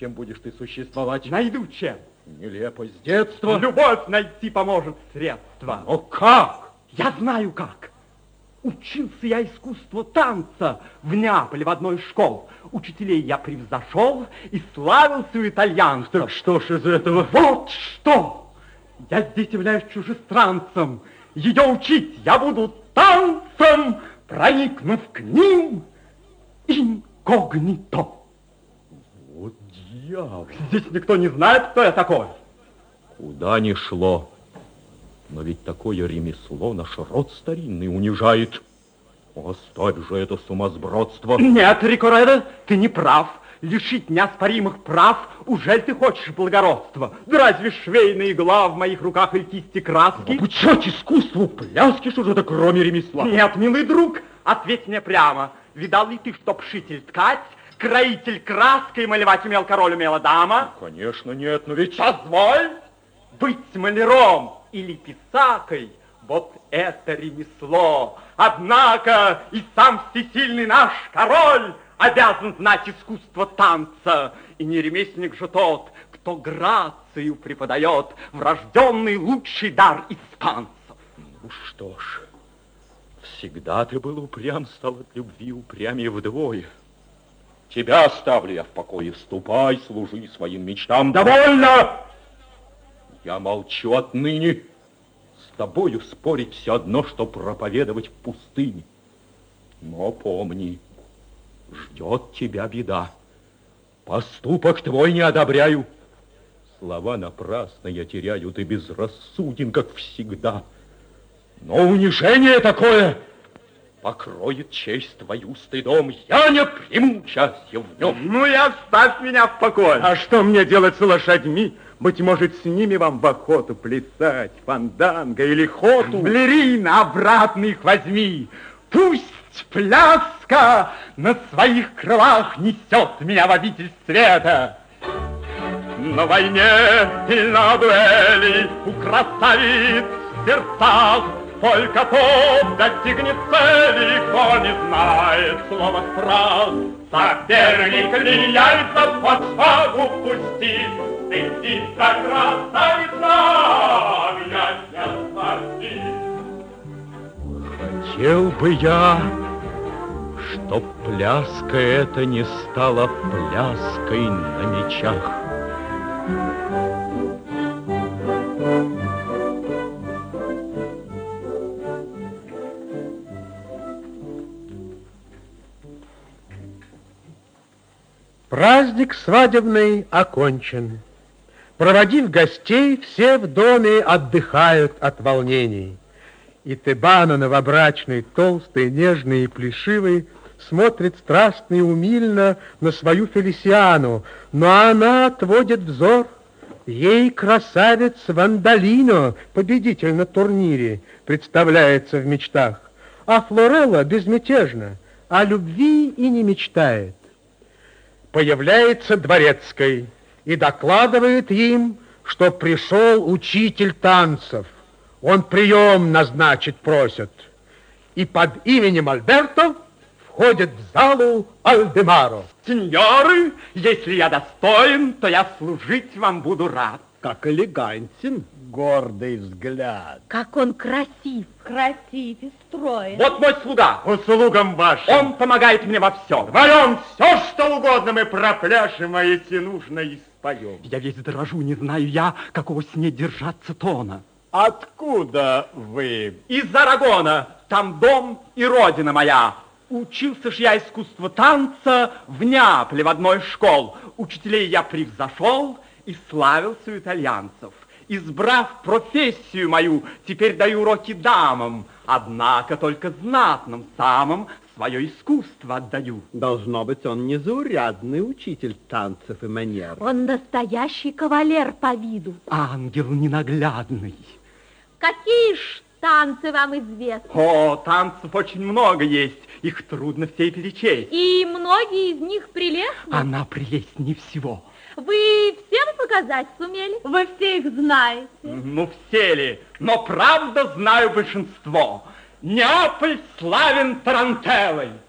Чем будешь ты существовать? Найду чем. Нелепость детства. Любовь найти поможет средства. Но как? Я знаю как. Учился я искусству танца в Неаполе в одной из школ. Учителей я превзошел и славился у итальянцев. Так что ж из этого? Вот что! Я здесь являюсь чужестранцем. Ее учить я буду танцем, проникнув к ним инкогнито. Дьявол. Здесь никто не знает, кто я такой. Куда ни шло. Но ведь такое ремесло наш род старинный унижает. Оставь же это сумасбродство. Нет, Рикореда, ты не прав. Лишить неоспоримых прав, ужель ты хочешь благородства? Да разве швейная игла в моих руках или кисти краски? Обучать искусству пляски, что же это кроме ремесла? Нет, милый друг, ответь мне прямо. Видал ли ты, что пшитель ткать, кроитель краской малевать умел король, умела дама? Конечно, нет, но ведь... Позволь быть маляром или писакой, вот это ремесло. Однако и сам всесильный наш король обязан знать искусство танца. И не ремесленник же тот, кто грацию преподает, врожденный лучший дар испанцев. Ну что ж, всегда ты был упрям, стал от любви упрямее вдвое. Тебя оставлю я в покое. Ступай, служи своим мечтам. Довольно! Я молчу отныне. С тобою спорить все одно, что проповедовать в пустыне. Но помни, ждет тебя беда. Поступок твой не одобряю. Слова напрасно я теряю, ты безрассуден, как всегда. Но унижение такое покроет честь твою стыдом. Я не приму участия в нем. Ну и оставь меня в покое. А что мне делать с лошадьми? Быть может, с ними вам в охоту плясать, фанданго или хоту? Балерина, обратно их возьми. Пусть пляска на своих крылах несет меня в обитель света. На войне или на дуэли у красавиц в сердцах только тот достигнет цели, кто не знает слова страх. Соперник меняется, под шагу пусти, стыдится красавица, меня не спасти. Хотел бы я, чтоб пляска эта не стала пляской на мечах. Праздник свадебный окончен. Проводив гостей, все в доме отдыхают от волнений. И Тебана новобрачный, толстый, нежный и плешивый, смотрит страстно и умильно на свою Фелисиану, но она отводит взор. Ей красавец Вандалино, победитель на турнире, представляется в мечтах. А Флорелла безмятежна, о любви и не мечтает. Появляется дворецкой и докладывает им, что пришел учитель танцев. Он прием назначить просит. И под именем Альберто входит в залу Альдемаро. Сеньоры, если я достоин, то я служить вам буду рад. Как элегантен, гордый взгляд. Как он красив, красив и строен. Вот мой слуга. Услугам вашим. Он помогает мне во всем. Вдвоем все, что угодно мы пропляшем, а если нужно, и споем. Я весь дрожу, не знаю я, какого с ней держаться тона. Откуда вы? Из Арагона. Там дом и родина моя. Учился ж я искусству танца в Неаполе в одной из школ. Учителей я превзошел и славился у итальянцев. Избрав профессию мою, теперь даю уроки дамам, однако только знатным самым свое искусство отдаю. Должно быть, он незаурядный учитель танцев и манер. Он настоящий кавалер по виду. Ангел ненаглядный. Какие ж танцы вам известны? О, танцев очень много есть, их трудно все перечесть. И многие из них прелестны. Она прелестнее всего. Вы всем показать сумели? Вы все их знаете. Ну, все ли? Но правда знаю большинство. Неаполь славен тарантеллой.